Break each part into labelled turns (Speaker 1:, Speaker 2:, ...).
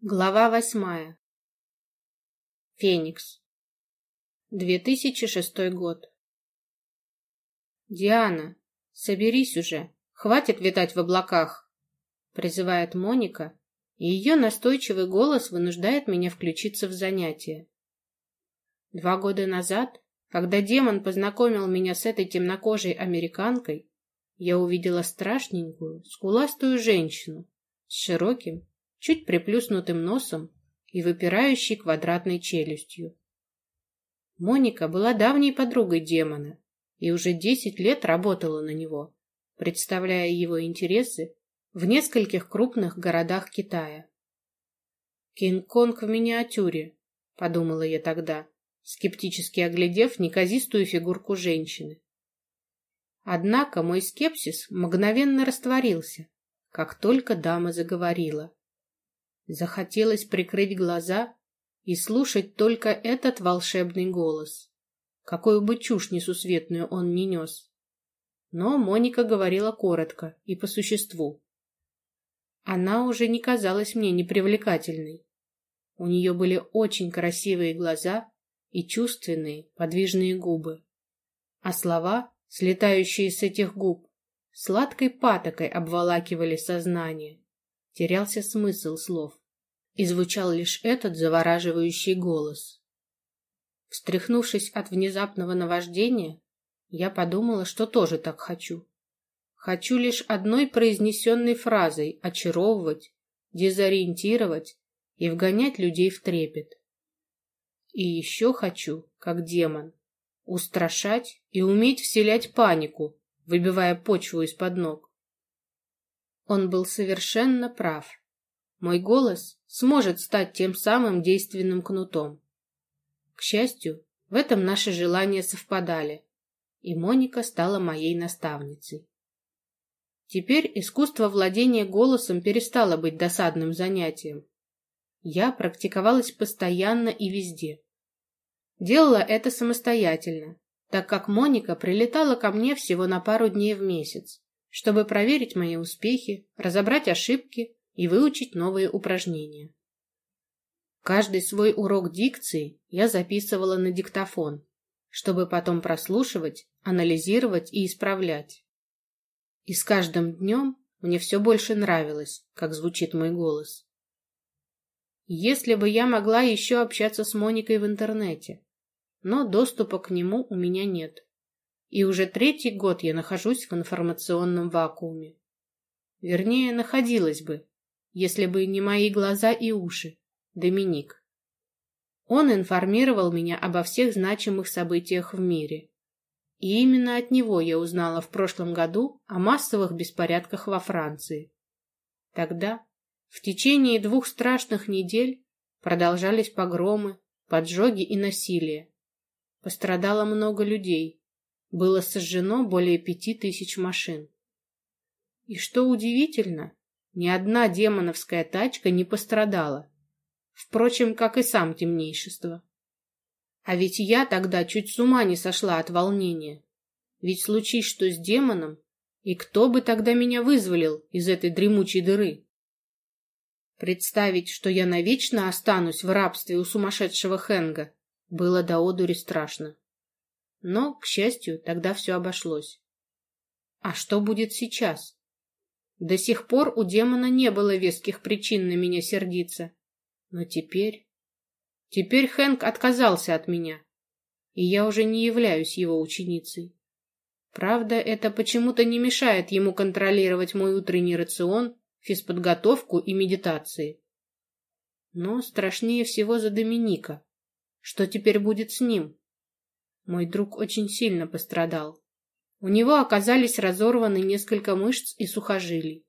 Speaker 1: Глава восьмая. Феникс. 2006 год. «Диана, соберись уже, хватит витать в облаках!» призывает Моника, и ее настойчивый голос вынуждает меня включиться в занятие. Два года назад, когда демон познакомил меня с этой темнокожей американкой, я увидела страшненькую, скуластую женщину с широким, чуть приплюснутым носом и выпирающей квадратной челюстью. Моника была давней подругой демона и уже десять лет работала на него, представляя его интересы в нескольких крупных городах Китая. «Кинг-Конг в миниатюре», — подумала я тогда, скептически оглядев неказистую фигурку женщины. Однако мой скепсис мгновенно растворился, как только дама заговорила. Захотелось прикрыть глаза и слушать только этот волшебный голос. Какую бы чушь несусветную он ни нес. Но Моника говорила коротко и по существу. Она уже не казалась мне непривлекательной. У нее были очень красивые глаза и чувственные, подвижные губы. А слова, слетающие с этих губ, сладкой патокой обволакивали сознание. Терялся смысл слов и звучал лишь этот завораживающий голос. Встряхнувшись от внезапного наваждения, я подумала, что тоже так хочу. Хочу лишь одной произнесенной фразой очаровывать, дезориентировать и вгонять людей в трепет. И еще хочу, как демон, устрашать и уметь вселять панику, выбивая почву из-под ног. Он был совершенно прав. Мой голос сможет стать тем самым действенным кнутом. К счастью, в этом наши желания совпадали, и Моника стала моей наставницей. Теперь искусство владения голосом перестало быть досадным занятием. Я практиковалась постоянно и везде. Делала это самостоятельно, так как Моника прилетала ко мне всего на пару дней в месяц, чтобы проверить мои успехи, разобрать ошибки и выучить новые упражнения. Каждый свой урок дикции я записывала на диктофон, чтобы потом прослушивать, анализировать и исправлять. И с каждым днем мне все больше нравилось, как звучит мой голос. Если бы я могла еще общаться с Моникой в интернете, но доступа к нему у меня нет. И уже третий год я нахожусь в информационном вакууме. Вернее, находилась бы, если бы не мои глаза и уши, Доминик. Он информировал меня обо всех значимых событиях в мире. И именно от него я узнала в прошлом году о массовых беспорядках во Франции. Тогда, в течение двух страшных недель, продолжались погромы, поджоги и насилие. Пострадало много людей. Было сожжено более пяти тысяч машин. И что удивительно, ни одна демоновская тачка не пострадала. Впрочем, как и сам темнейшество. А ведь я тогда чуть с ума не сошла от волнения. Ведь случись что с демоном, и кто бы тогда меня вызволил из этой дремучей дыры? Представить, что я навечно останусь в рабстве у сумасшедшего Хенга, было до одури страшно. Но, к счастью, тогда все обошлось. А что будет сейчас? До сих пор у демона не было веских причин на меня сердиться. Но теперь... Теперь Хэнк отказался от меня, и я уже не являюсь его ученицей. Правда, это почему-то не мешает ему контролировать мой утренний рацион, физподготовку и медитации. Но страшнее всего за Доминика. Что теперь будет с ним? Мой друг очень сильно пострадал. У него оказались разорваны несколько мышц и сухожилий.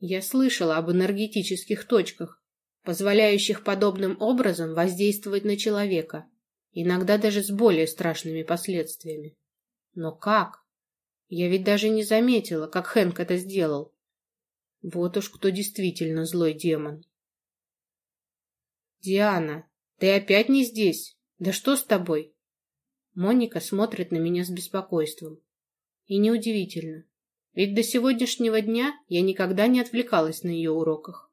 Speaker 1: Я слышала об энергетических точках, позволяющих подобным образом воздействовать на человека, иногда даже с более страшными последствиями. Но как? Я ведь даже не заметила, как Хэнк это сделал. Вот уж кто действительно злой демон. «Диана, ты опять не здесь? Да что с тобой?» Моника смотрит на меня с беспокойством. И неудивительно, ведь до сегодняшнего дня я никогда не отвлекалась на ее уроках.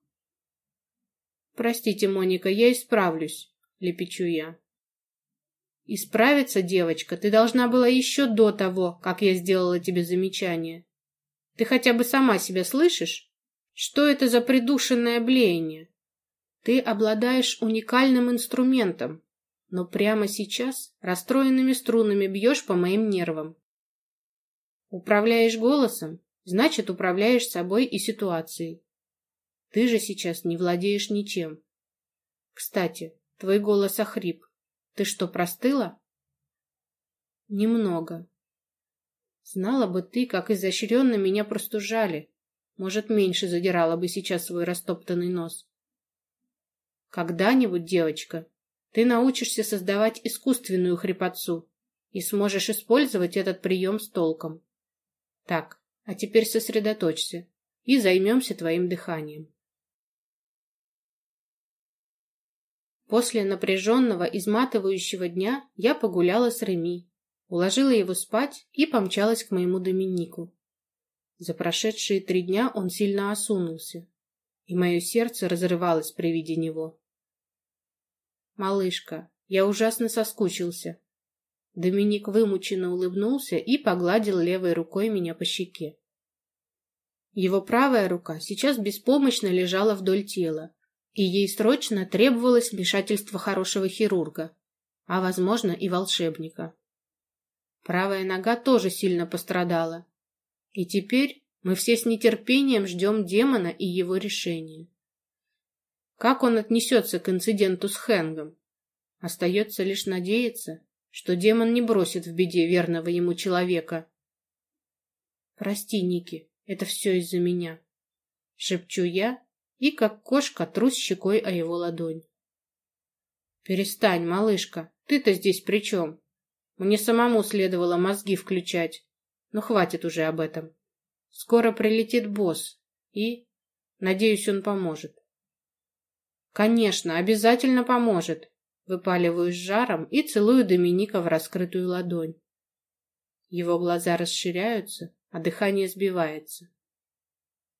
Speaker 1: Простите, Моника, я исправлюсь, лепечу я. Исправиться, девочка, ты должна была еще до того, как я сделала тебе замечание. Ты хотя бы сама себя слышишь? Что это за придушенное блеяние? Ты обладаешь уникальным инструментом, но прямо сейчас расстроенными струнами бьешь по моим нервам. Управляешь голосом, значит, управляешь собой и ситуацией. Ты же сейчас не владеешь ничем. Кстати, твой голос охрип. Ты что, простыла? Немного. Знала бы ты, как изощренно меня простужали. Может, меньше задирала бы сейчас свой растоптанный нос. Когда-нибудь, девочка, ты научишься создавать искусственную хрипотцу и сможешь использовать этот прием с толком. Так, а теперь сосредоточься и займемся твоим дыханием. После напряженного, изматывающего дня я погуляла с Реми, уложила его спать и помчалась к моему Доминику. За прошедшие три дня он сильно осунулся, и мое сердце разрывалось при виде него. «Малышка, я ужасно соскучился». Доминик вымученно улыбнулся и погладил левой рукой меня по щеке. Его правая рука сейчас беспомощно лежала вдоль тела, и ей срочно требовалось вмешательство хорошего хирурга, а, возможно, и волшебника. Правая нога тоже сильно пострадала, и теперь мы все с нетерпением ждем демона и его решения. Как он отнесется к инциденту с Хэнгом? Остается лишь надеяться, что демон не бросит в беде верного ему человека. «Прости, Ники, это все из-за меня», — шепчу я, и, как кошка, трус щекой о его ладонь. «Перестань, малышка, ты-то здесь при чем? Мне самому следовало мозги включать. Но хватит уже об этом. Скоро прилетит босс, и... Надеюсь, он поможет». «Конечно, обязательно поможет!» Выпаливаю с жаром и целую Доминика в раскрытую ладонь. Его глаза расширяются, а дыхание сбивается.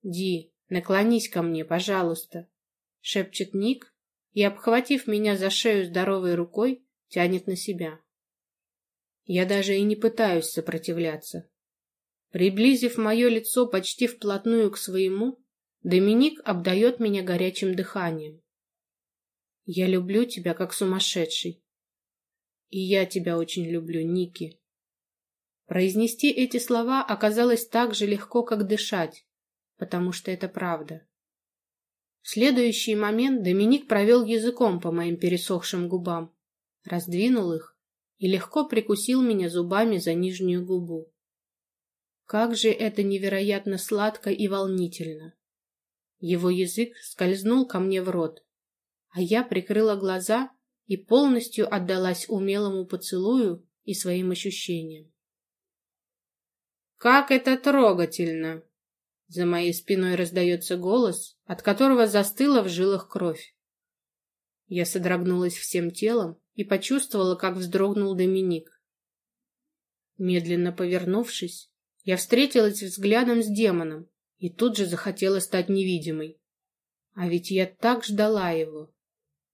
Speaker 1: «Ди, «Наклонись ко мне, пожалуйста», — шепчет Ник и, обхватив меня за шею здоровой рукой, тянет на себя. Я даже и не пытаюсь сопротивляться. Приблизив мое лицо почти вплотную к своему, Доминик обдает меня горячим дыханием. «Я люблю тебя, как сумасшедший. И я тебя очень люблю, Ники». Произнести эти слова оказалось так же легко, как дышать потому что это правда. В следующий момент Доминик провел языком по моим пересохшим губам, раздвинул их и легко прикусил меня зубами за нижнюю губу. Как же это невероятно сладко и волнительно! Его язык скользнул ко мне в рот, а я прикрыла глаза и полностью отдалась умелому поцелую и своим ощущениям. «Как это трогательно!» За моей спиной раздается голос, от которого застыла в жилах кровь. Я содрогнулась всем телом и почувствовала, как вздрогнул Доминик. Медленно повернувшись, я встретилась взглядом с демоном и тут же захотела стать невидимой. А ведь я так ждала его.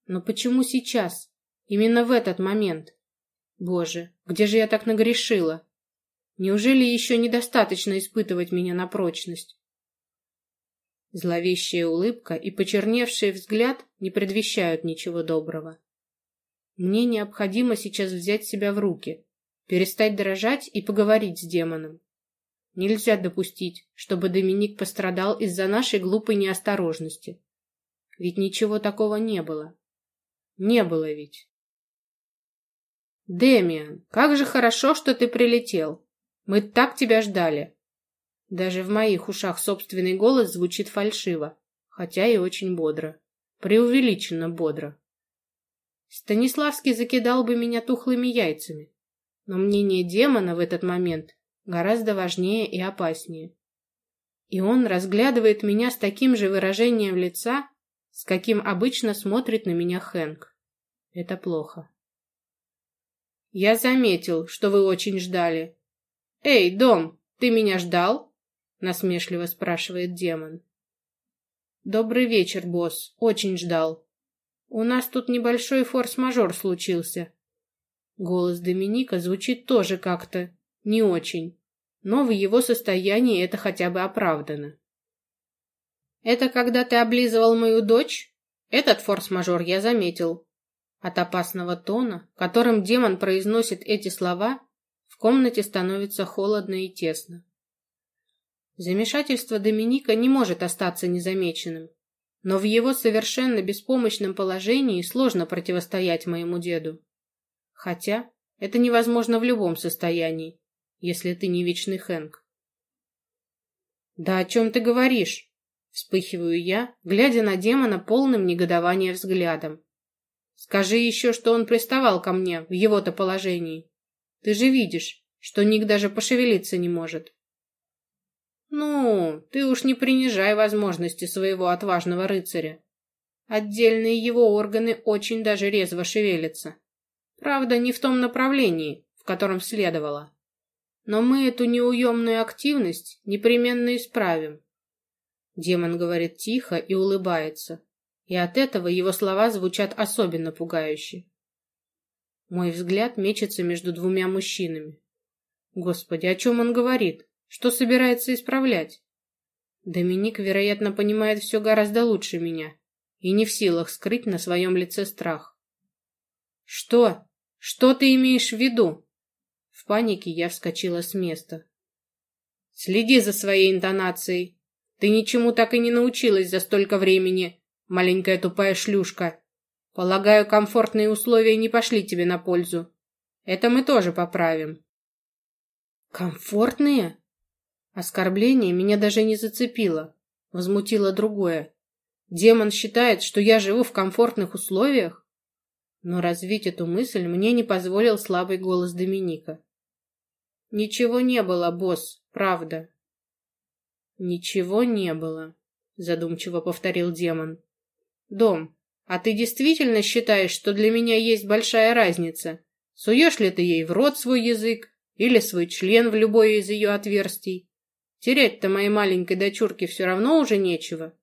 Speaker 1: Но почему сейчас? Именно в этот момент? Боже, где же я так нагрешила? Неужели еще недостаточно испытывать меня на прочность? Зловещая улыбка и почерневший взгляд не предвещают ничего доброго. Мне необходимо сейчас взять себя в руки, перестать дрожать и поговорить с демоном. Нельзя допустить, чтобы Доминик пострадал из-за нашей глупой неосторожности. Ведь ничего такого не было. Не было ведь. Демиан, как же хорошо, что ты прилетел. Мы так тебя ждали. Даже в моих ушах собственный голос звучит фальшиво, хотя и очень бодро. Преувеличенно бодро. Станиславский закидал бы меня тухлыми яйцами, но мнение демона в этот момент гораздо важнее и опаснее. И он разглядывает меня с таким же выражением лица, с каким обычно смотрит на меня Хэнк. Это плохо. Я заметил, что вы очень ждали. Эй, дом, ты меня ждал? насмешливо спрашивает демон. Добрый вечер, босс. Очень ждал. У нас тут небольшой форс-мажор случился. Голос Доминика звучит тоже как-то не очень, но в его состоянии это хотя бы оправдано. Это когда ты облизывал мою дочь? Этот форс-мажор я заметил. От опасного тона, которым демон произносит эти слова, в комнате становится холодно и тесно. Замешательство Доминика не может остаться незамеченным, но в его совершенно беспомощном положении сложно противостоять моему деду. Хотя это невозможно в любом состоянии, если ты не вечный Хэнк. «Да о чем ты говоришь?» Вспыхиваю я, глядя на демона полным негодования взглядом. «Скажи еще, что он приставал ко мне в его-то положении. Ты же видишь, что Ник даже пошевелиться не может». «Ну, ты уж не принижай возможности своего отважного рыцаря. Отдельные его органы очень даже резво шевелятся. Правда, не в том направлении, в котором следовало. Но мы эту неуемную активность непременно исправим. Демон говорит тихо и улыбается, и от этого его слова звучат особенно пугающе. Мой взгляд мечется между двумя мужчинами. Господи, о чем он говорит? Что собирается исправлять? Доминик, вероятно, понимает все гораздо лучше меня и не в силах скрыть на своем лице страх. «Что? Что ты имеешь в виду?» В панике я вскочила с места. «Следи за своей интонацией. Ты ничему так и не научилась за столько времени, маленькая тупая шлюшка. Полагаю, комфортные условия не пошли тебе на пользу. Это мы тоже поправим». «Комфортные?» Оскорбление меня даже не зацепило. Возмутило другое. Демон считает, что я живу в комфортных условиях? Но развить эту мысль мне не позволил слабый голос Доминика. «Ничего не было, босс, правда». «Ничего не было», — задумчиво повторил демон. «Дом, а ты действительно считаешь, что для меня есть большая разница? Суешь ли ты ей в рот свой язык или свой член в любое из ее отверстий? Терять-то моей маленькой дочурке все равно уже нечего,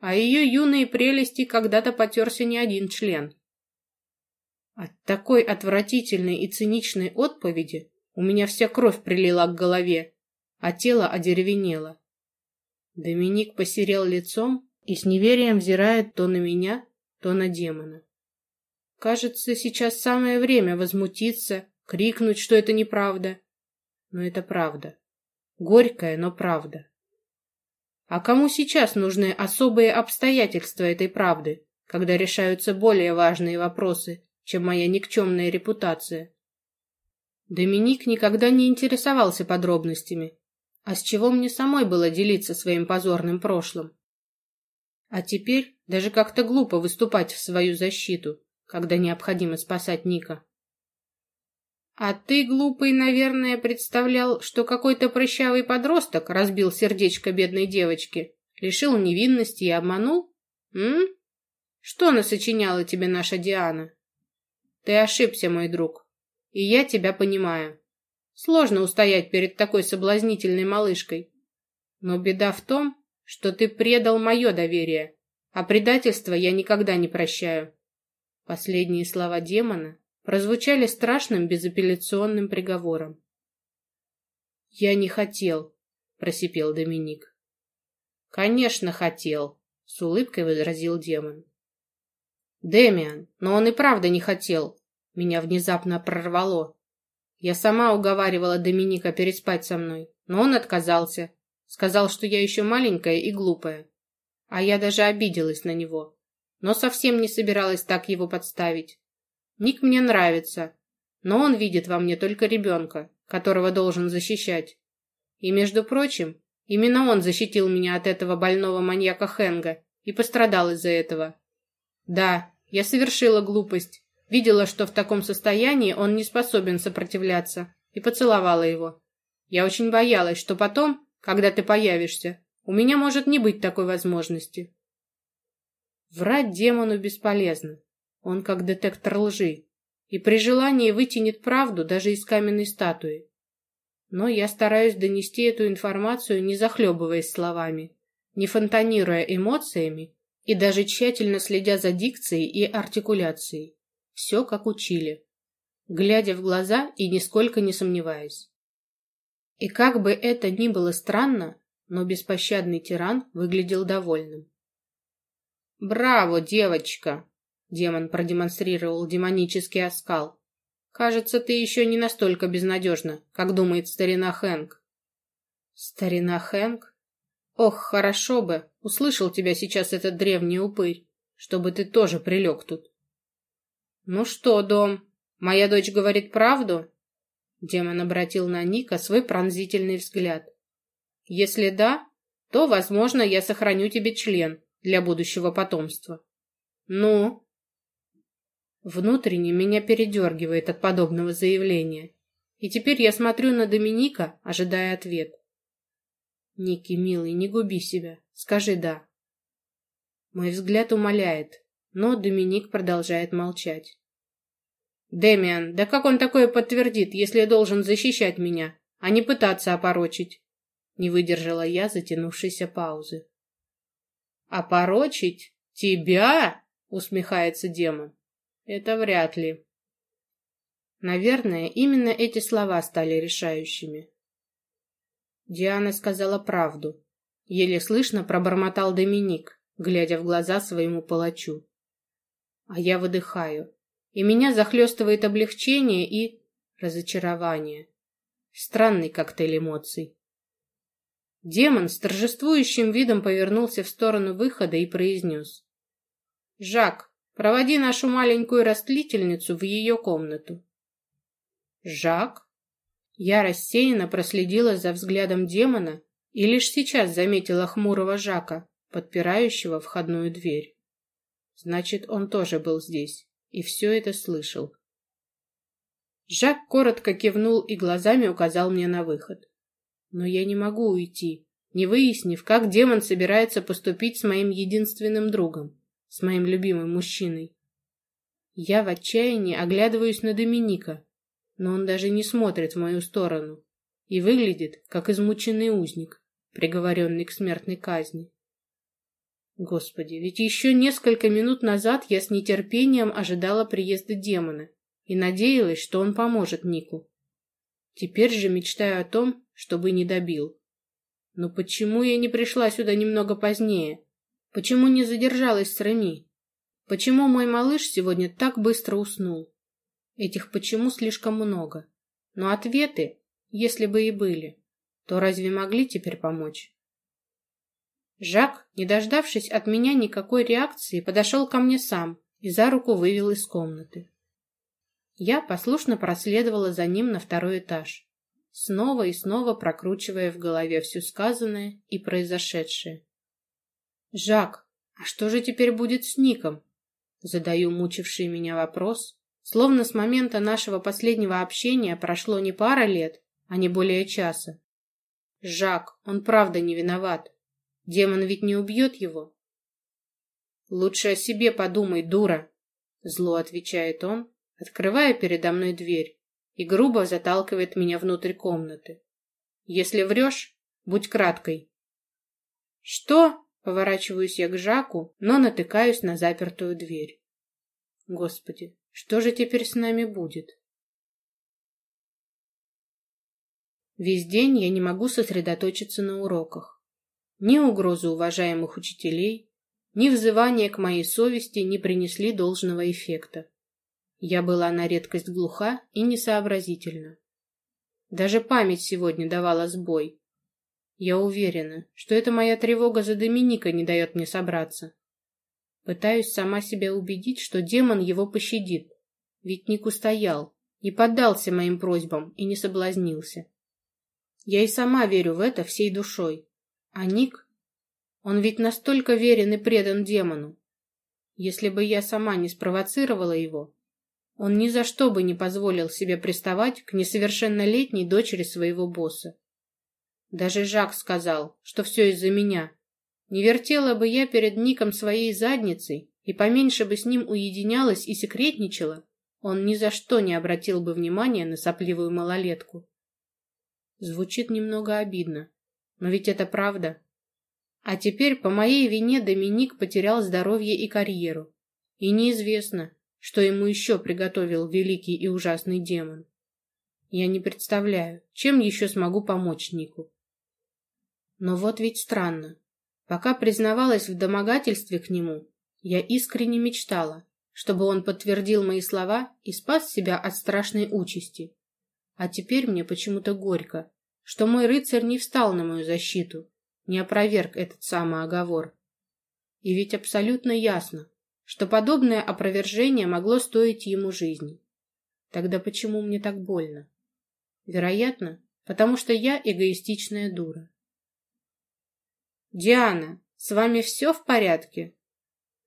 Speaker 1: а ее юные прелести когда-то потерся не один член». От такой отвратительной и циничной отповеди у меня вся кровь прилила к голове, а тело одеревенело. Доминик посерел лицом и с неверием взирает то на меня, то на демона. Кажется, сейчас самое время возмутиться, крикнуть, что это неправда. Но это правда. Горькая, но правда. А кому сейчас нужны особые обстоятельства этой правды, когда решаются более важные вопросы, чем моя никчемная репутация? Доминик никогда не интересовался подробностями, а с чего мне самой было делиться своим позорным прошлым? А теперь даже как-то глупо выступать в свою защиту, когда необходимо спасать Ника. А ты, глупый, наверное, представлял, что какой-то прыщавый подросток разбил сердечко бедной девочки, лишил невинности и обманул? М? Что насочиняла тебе наша Диана? Ты ошибся, мой друг, и я тебя понимаю. Сложно устоять перед такой соблазнительной малышкой. Но беда в том, что ты предал мое доверие, а предательство я никогда не прощаю. Последние слова демона прозвучали страшным безапелляционным приговором. «Я не хотел», — просипел Доминик. «Конечно, хотел», — с улыбкой возразил демон. «Демиан, но он и правда не хотел», — меня внезапно прорвало. Я сама уговаривала Доминика переспать со мной, но он отказался. Сказал, что я еще маленькая и глупая. А я даже обиделась на него. Но совсем не собиралась так его подставить. Ник мне нравится, но он видит во мне только ребенка, которого должен защищать. И, между прочим, именно он защитил меня от этого больного маньяка Хенга и пострадал из-за этого. Да, я совершила глупость, Видела, что в таком состоянии он не способен сопротивляться, и поцеловала его. Я очень боялась, что потом, когда ты появишься, у меня может не быть такой возможности. Врать демону бесполезно. Он как детектор лжи, и при желании вытянет правду даже из каменной статуи. Но я стараюсь донести эту информацию, не захлебываясь словами, не фонтанируя эмоциями и даже тщательно следя за дикцией и артикуляцией. Все как учили, глядя в глаза и нисколько не сомневаясь. И как бы это ни было странно, но беспощадный тиран выглядел довольным. «Браво, девочка!» — демон продемонстрировал демонический оскал. «Кажется, ты еще не настолько безнадежна, как думает старина Хэнк». «Старина Хэнк? Ох, хорошо бы, услышал тебя сейчас этот древний упырь, чтобы ты тоже прилег тут». «Ну что, дом, моя дочь говорит правду?» Демон обратил на Ника свой пронзительный взгляд. «Если да, то, возможно, я сохраню тебе член для будущего потомства». «Ну?» Внутренне меня передергивает от подобного заявления. И теперь я смотрю на Доминика, ожидая ответ. «Ники, милый, не губи себя. Скажи «да». Мой взгляд умоляет, но Доминик продолжает молчать. «Дэмиан, да как он такое подтвердит, если должен защищать меня, а не пытаться опорочить?» Не выдержала я затянувшейся паузы. «Опорочить? Тебя?» — усмехается демон. «Это вряд ли». Наверное, именно эти слова стали решающими. Диана сказала правду. Еле слышно пробормотал Доминик, глядя в глаза своему палачу. А я выдыхаю и меня захлестывает облегчение и разочарование. Странный коктейль эмоций. Демон с торжествующим видом повернулся в сторону выхода и произнес. «Жак, проводи нашу маленькую растлительницу в ее комнату». «Жак?» Я рассеянно проследила за взглядом демона и лишь сейчас заметила хмурого Жака, подпирающего входную дверь. Значит, он тоже был здесь и все это слышал. Жак коротко кивнул и глазами указал мне на выход. Но я не могу уйти, не выяснив, как демон собирается поступить с моим единственным другом, с моим любимым мужчиной. Я в отчаянии оглядываюсь на Доминика, но он даже не смотрит в мою сторону и выглядит, как измученный узник, приговоренный к смертной казни. Господи, ведь еще несколько минут назад я с нетерпением ожидала приезда демона и надеялась, что он поможет Нику. Теперь же мечтаю о том, чтобы не добил. Но почему я не пришла сюда немного позднее? Почему не задержалась с Реми? Почему мой малыш сегодня так быстро уснул? Этих почему слишком много. Но ответы, если бы и были, то разве могли теперь помочь? Жак, не дождавшись от меня никакой реакции, подошел ко мне сам и за руку вывел из комнаты. Я послушно проследовала за ним на второй этаж, снова и снова прокручивая в голове все сказанное и произошедшее. «Жак, а что же теперь будет с Ником?» Задаю мучивший меня вопрос, словно с момента нашего последнего общения прошло не пара лет, а не более часа. Жак, он правда не виноват. Демон ведь не убьет его. Лучше о себе подумай, дура, зло отвечает он, открывая передо мной дверь и грубо заталкивает меня внутрь комнаты. Если врешь, будь краткой. Что? Поворачиваюсь я к Жаку, но натыкаюсь на запертую дверь. Господи, что же теперь с нами будет? Весь день я не могу сосредоточиться на уроках. Ни угрозы уважаемых учителей, ни взывания к моей совести не принесли должного эффекта. Я была на редкость глуха и несообразительна. Даже память сегодня давала сбой. Я уверена, что это моя тревога за Доминика не дает мне собраться. Пытаюсь сама себя убедить, что демон его пощадит. Ведь Ник устоял, не поддался моим просьбам и не соблазнился. Я и сама верю в это всей душой. А Ник? Он ведь настолько верен и предан демону. Если бы я сама не спровоцировала его, он ни за что бы не позволил себе приставать к несовершеннолетней дочери своего босса. Даже Жак сказал, что все из-за меня. Не вертела бы я перед Ником своей задницей и поменьше бы с ним уединялась и секретничала, он ни за что не обратил бы внимания на сопливую малолетку. Звучит немного обидно, но ведь это правда. А теперь по моей вине Доминик потерял здоровье и карьеру. И неизвестно, что ему еще приготовил великий и ужасный демон. Я не представляю, чем еще смогу помочь Нику. Но вот ведь странно. Пока признавалась в домогательстве к нему, я искренне мечтала, чтобы он подтвердил мои слова и спас себя от страшной участи. А теперь мне почему-то горько, что мой рыцарь не встал на мою защиту, не опроверг этот самый оговор. И ведь абсолютно ясно, что подобное опровержение могло стоить ему жизни. Тогда почему мне так больно? Вероятно, потому что я эгоистичная дура. «Диана, с вами все в порядке?»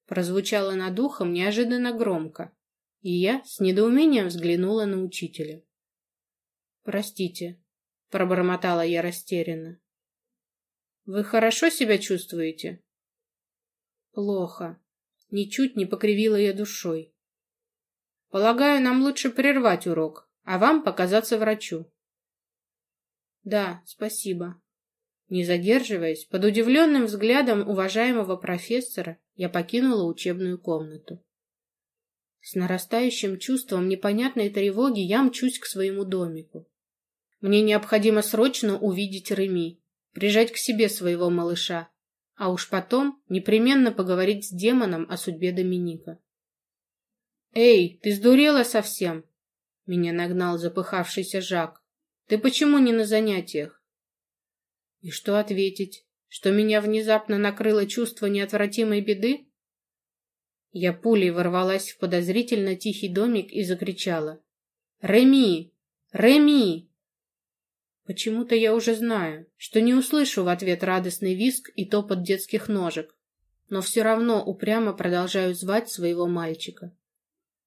Speaker 1: Прозвучало над ухом неожиданно громко, и я с недоумением взглянула на учителя. «Простите», — пробормотала я растерянно. «Вы хорошо себя чувствуете?» «Плохо», Ничуть не покривила я душой. Полагаю, нам лучше прервать урок, а вам показаться врачу. Да, спасибо. Не задерживаясь, под удивленным взглядом уважаемого профессора, я покинула учебную комнату. С нарастающим чувством непонятной тревоги я мчусь к своему домику. Мне необходимо срочно увидеть Реми, прижать к себе своего малыша, а уж потом непременно поговорить с демоном о судьбе Доминика. «Эй, ты сдурела совсем?» Меня нагнал запыхавшийся Жак. «Ты почему не на занятиях?» И что ответить? Что меня внезапно накрыло чувство неотвратимой беды? Я пулей ворвалась в подозрительно тихий домик и закричала. «Реми! Реми!» Почему-то я уже знаю, что не услышу в ответ радостный визг и топот детских ножек, но все равно упрямо продолжаю звать своего мальчика.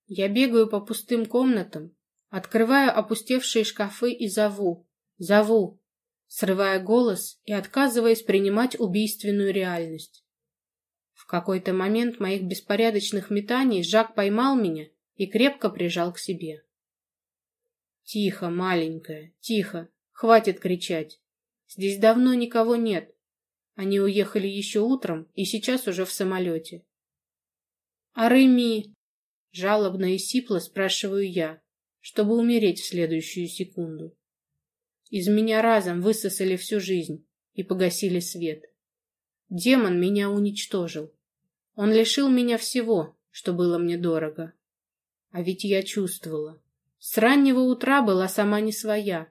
Speaker 1: Я бегаю по пустым комнатам, открываю опустевшие шкафы и зову, зову, срывая голос и отказываясь принимать убийственную реальность. В какой-то момент моих беспорядочных метаний Жак поймал меня и крепко прижал к себе. «Тихо, маленькая, тихо, Хватит кричать. Здесь давно никого нет. Они уехали еще утром и сейчас уже в самолете. А Реми? Жалобно и сипло спрашиваю я, чтобы умереть в следующую секунду. Из меня разом высосали всю жизнь и погасили свет. Демон меня уничтожил. Он лишил меня всего, что было мне дорого. А ведь я чувствовала. С раннего утра была сама не своя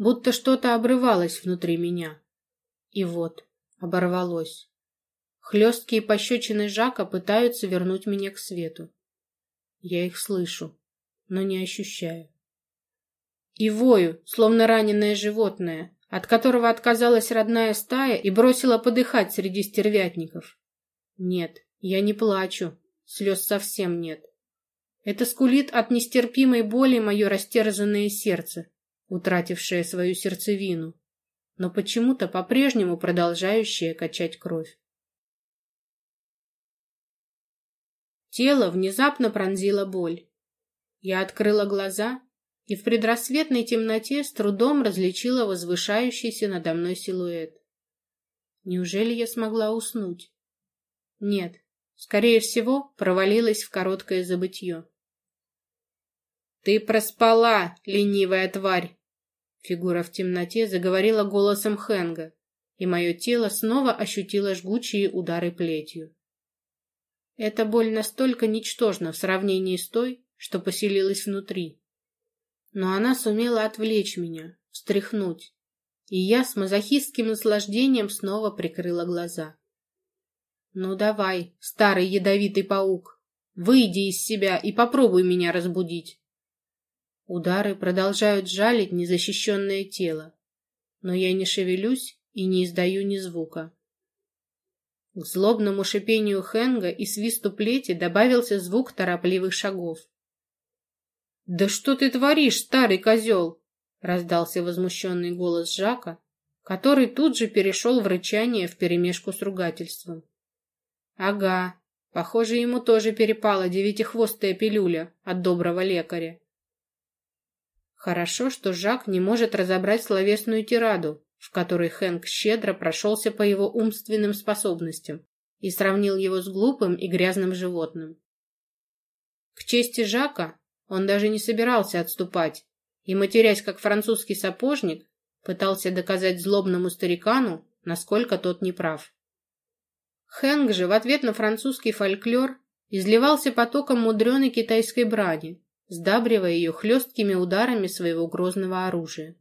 Speaker 1: будто что-то обрывалось внутри меня. И вот, оборвалось. Хлесткие пощечины Жака пытаются вернуть меня к свету. Я их слышу, но не ощущаю. И вою, словно раненое животное, от которого отказалась родная стая и бросила подыхать среди стервятников. Нет, я не плачу, слез совсем нет. Это скулит от нестерпимой боли мое растерзанное сердце, утратившая свою сердцевину, но почему-то по-прежнему продолжающая качать кровь. Тело внезапно пронзила боль. Я открыла глаза и в предрассветной темноте с трудом различила возвышающийся надо мной силуэт. Неужели я смогла уснуть? Нет, скорее всего, провалилась в короткое забытье. «Ты проспала, ленивая тварь!» Фигура в темноте заговорила голосом Хенга, и мое тело снова ощутило жгучие удары плетью. Эта боль настолько ничтожна в сравнении с той, что поселилась внутри. Но она сумела отвлечь меня, встряхнуть, и я с мазохистским наслаждением снова прикрыла глаза. «Ну давай, старый ядовитый паук, выйди из себя и попробуй меня разбудить». Удары продолжают жалить незащищенное тело, но я не шевелюсь и не издаю ни звука. К злобному шипению Хенга и свисту плети добавился звук торопливых шагов. «Да что ты творишь, старый козел?» — раздался возмущенный голос Жака, который тут же перешел в рычание вперемешку с ругательством. «Ага, похоже, ему тоже перепала девятихвостая пилюля от доброго лекаря. Хорошо, что Жак не может разобрать словесную тираду, в которой Хэнк щедро прошелся по его умственным способностям и сравнил его с глупым и грязным животным. К чести Жака он даже не собирался отступать и, матерясь как французский сапожник, пытался доказать злобному старикану, насколько тот неправ. Хэнк же в ответ на французский фольклор изливался потоком мудреной китайской брани, сдабривая ее хлесткими ударами своего грозного оружия.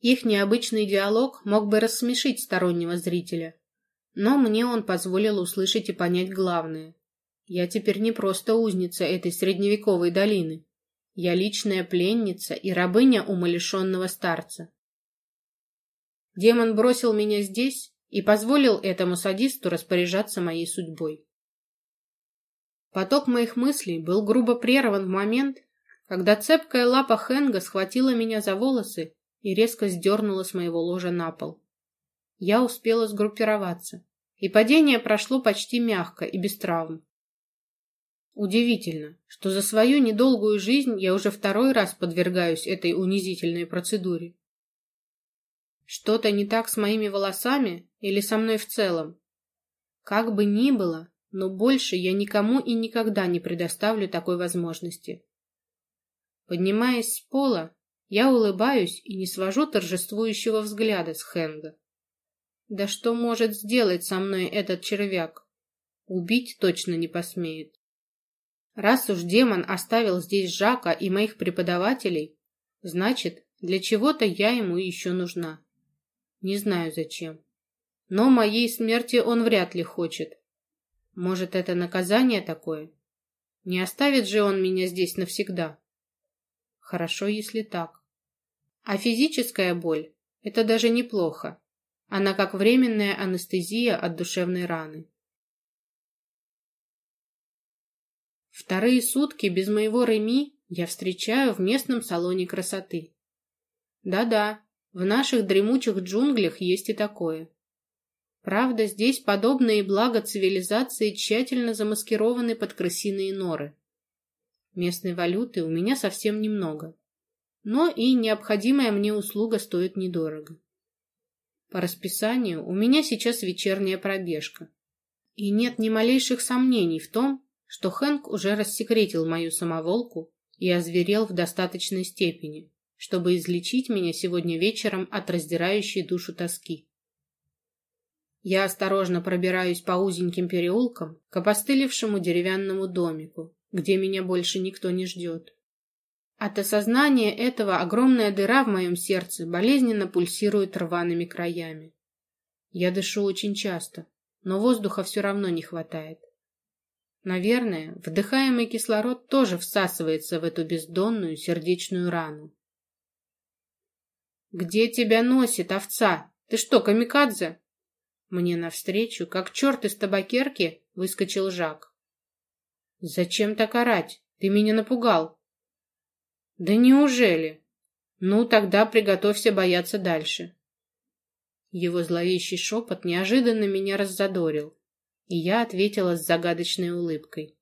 Speaker 1: Их необычный диалог мог бы рассмешить стороннего зрителя, но мне он позволил услышать и понять главное. Я теперь не просто узница этой средневековой долины. Я личная пленница и рабыня умалишенного старца. Демон бросил меня здесь и позволил этому садисту распоряжаться моей судьбой. Поток моих мыслей был грубо прерван в момент, когда цепкая лапа Хенга схватила меня за волосы и резко сдернула с моего ложа на пол. Я успела сгруппироваться, и падение прошло почти мягко и без травм. Удивительно, что за свою недолгую жизнь я уже второй раз подвергаюсь этой унизительной процедуре. Что-то не так с моими волосами или со мной в целом? Как бы ни было, но больше я никому и никогда не предоставлю такой возможности. Поднимаясь с пола, я улыбаюсь и не свожу торжествующего взгляда с Хэнга. Да что может сделать со мной этот червяк? Убить точно не посмеет. Раз уж демон оставил здесь Жака и моих преподавателей, значит, для чего-то я ему еще нужна. Не знаю зачем. Но моей смерти он вряд ли хочет. Может, это наказание такое? Не оставит же он меня здесь навсегда? Хорошо, если так. А физическая боль – это даже неплохо. Она как временная анестезия от душевной раны. Вторые сутки без моего Реми я встречаю в местном салоне красоты. Да-да, в наших дремучих джунглях есть и такое. Правда, здесь подобные блага цивилизации тщательно замаскированы под крысиные норы. Местной валюты у меня совсем немного. Но и необходимая мне услуга стоит недорого. По расписанию у меня сейчас вечерняя пробежка. И нет ни малейших сомнений в том, что Хэнк уже рассекретил мою самоволку и озверел в достаточной степени, чтобы излечить меня сегодня вечером от раздирающей душу тоски. Я осторожно пробираюсь по узеньким переулкам к опостылевшему деревянному домику, где меня больше никто не ждет. От осознания этого огромная дыра в моем сердце болезненно пульсирует рваными краями. Я дышу очень часто, но воздуха все равно не хватает. Наверное, вдыхаемый кислород тоже всасывается в эту бездонную сердечную рану. «Где тебя носит, овца? Ты что, камикадзе?» Мне навстречу, как черт из табакерки, выскочил Жак. «Зачем так орать? Ты меня напугал». «Да неужели? Ну, тогда приготовься бояться дальше». Его зловещий шепот неожиданно меня раззадорил, и я ответила с загадочной улыбкой.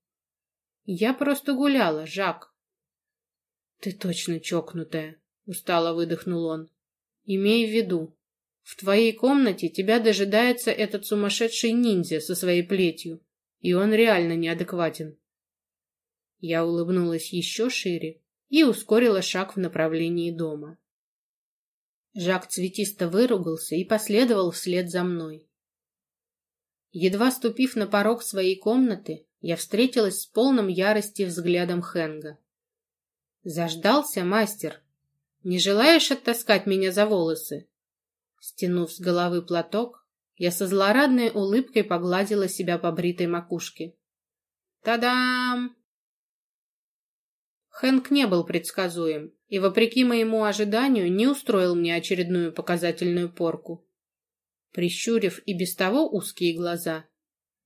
Speaker 1: «Я просто гуляла, Жак». «Ты точно чокнутая», — устало выдохнул он. «Имей в виду, в твоей комнате тебя дожидается этот сумасшедший ниндзя со своей плетью, и он реально неадекватен. Я улыбнулась еще шире и ускорила шаг в направлении дома. Жак цветисто выругался и последовал вслед за мной. Едва ступив на порог своей комнаты, я встретилась с полным ярости взглядом Хенга. «Заждался, мастер? Не желаешь оттаскать меня за волосы?» Стянув с головы платок, я со злорадной улыбкой погладила себя по бритой макушке. Та-дам! Хэнк не был предсказуем и, вопреки моему ожиданию, не устроил мне очередную показательную порку. Прищурив и без того узкие глаза,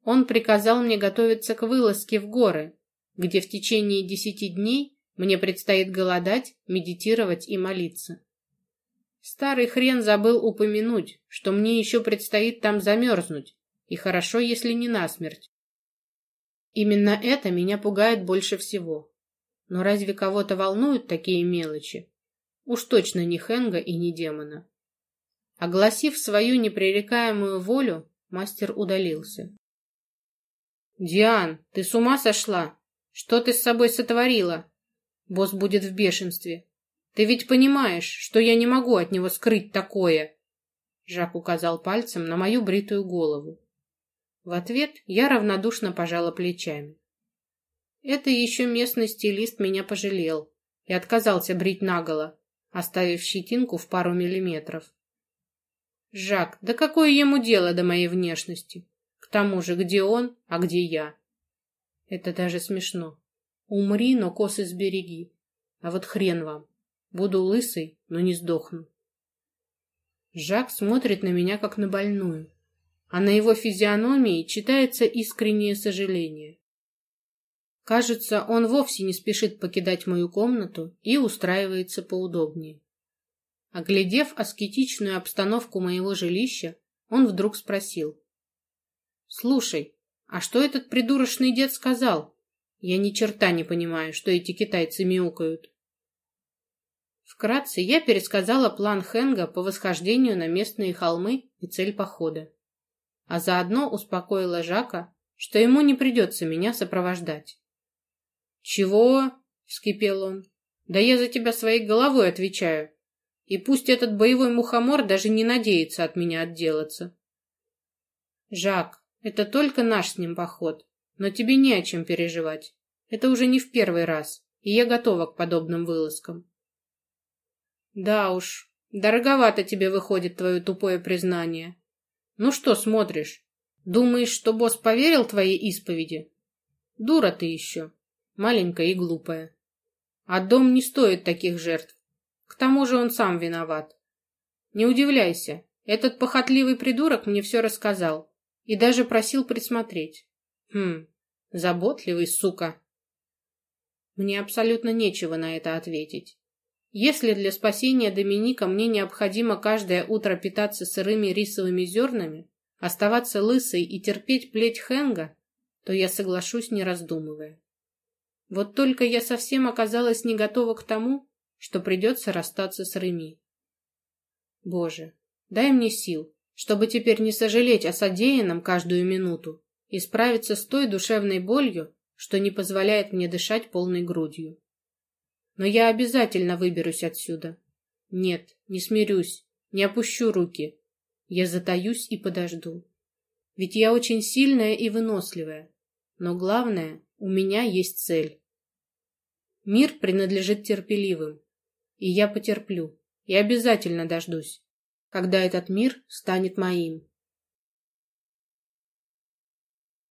Speaker 1: он приказал мне готовиться к вылазке в горы, где в течение десяти дней мне предстоит голодать, медитировать и молиться. Старый хрен забыл упомянуть, что мне еще предстоит там замерзнуть, и хорошо, если не насмерть. Именно это меня пугает больше всего. Но разве кого-то волнуют такие мелочи? Уж точно не Хенга и не демона. Огласив свою непререкаемую волю, мастер удалился. «Диан, ты с ума сошла? Что ты с собой сотворила?» Босс будет в бешенстве. «Ты ведь понимаешь, что я не могу от него скрыть такое?» Жак указал пальцем на мою бритую голову. В ответ я равнодушно пожала плечами. Это еще местный стилист меня пожалел и отказался брить наголо, оставив щетинку в пару миллиметров. Жак, да какое ему дело до моей внешности? К тому же, где он, а где я? Это даже смешно. Умри, но косы сбереги. А вот хрен вам. Буду лысый, но не сдохну. Жак смотрит на меня, как на больную, а на его физиономии читается искреннее сожаление. Кажется, он вовсе не спешит покидать мою комнату и устраивается поудобнее. Оглядев аскетичную обстановку моего жилища, он вдруг спросил. «Слушай, а что этот придурочный дед сказал? Я ни черта не понимаю, что эти китайцы мяукают». Вкратце я пересказала план Хенга по восхождению на местные холмы и цель похода. А заодно успокоила Жака, что ему не придется меня сопровождать. «Чего?» — вскипел он. «Да я за тебя своей головой отвечаю. И пусть этот боевой мухомор даже не надеется от меня отделаться». «Жак, это только наш с ним поход, но тебе не о чем переживать. Это уже не в первый раз, и я готова к подобным вылазкам». Да уж, дороговато тебе выходит твое тупое признание. Ну что смотришь? Думаешь, что босс поверил твоей исповеди? Дура ты еще, маленькая и глупая. А дом не стоит таких жертв. К тому же он сам виноват. Не удивляйся, этот похотливый придурок мне все рассказал и даже просил присмотреть. Хм, заботливый сука. Мне абсолютно нечего на это ответить. Если для спасения Доминика мне необходимо каждое утро питаться сырыми рисовыми зернами, оставаться лысой и терпеть плеть Хенга, то я соглашусь, не раздумывая. Вот только я совсем оказалась не готова к тому, что придется расстаться с Реми. Боже, дай мне сил, чтобы теперь не сожалеть о содеянном каждую минуту и справиться с той душевной болью, что не позволяет мне дышать полной грудью. Но я обязательно выберусь отсюда. Нет, не смирюсь, не опущу руки. Я затаюсь и подожду. Ведь я очень сильная и выносливая. Но главное, у меня есть цель. Мир принадлежит терпеливым. И я потерплю. И обязательно дождусь, когда этот мир станет моим.